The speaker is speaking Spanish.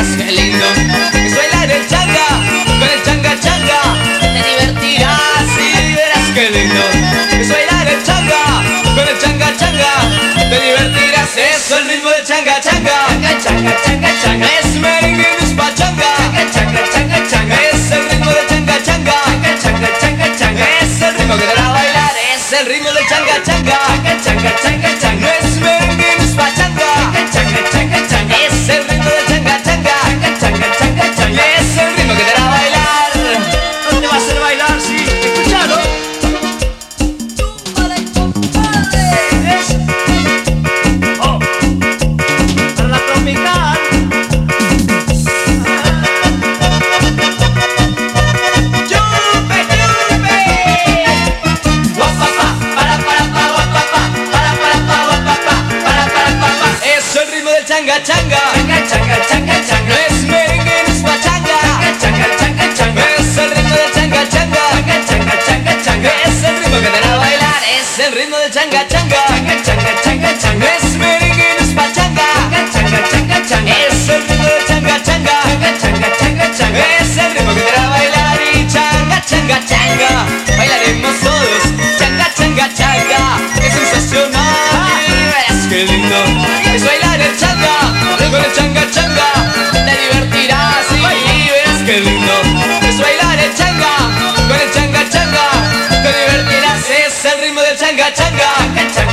días, qué lindo. changa, changa. Changa, changa, changa, changa. No es merengue, no es pachanga. Changa, changa, changa, changa. Es el ritmo del changa, changa. Changa, changa, changa, changa. Es el ritmo que te da a bailar. Es el ritmo del changa, changa. Changa, changa, changa, changa. No es merengue, no es pachanga. Changa, changa, changa, changa. Es el ritmo del changa, changa. Changa, changa, changa, changa. Es el ritmo que te da a bailar. Y changa, changa, changa. Bailaremos todos. Changa, changa, changa. Es sensacional. Es lindo. Es bailar. ritmo del changa. changa, changa.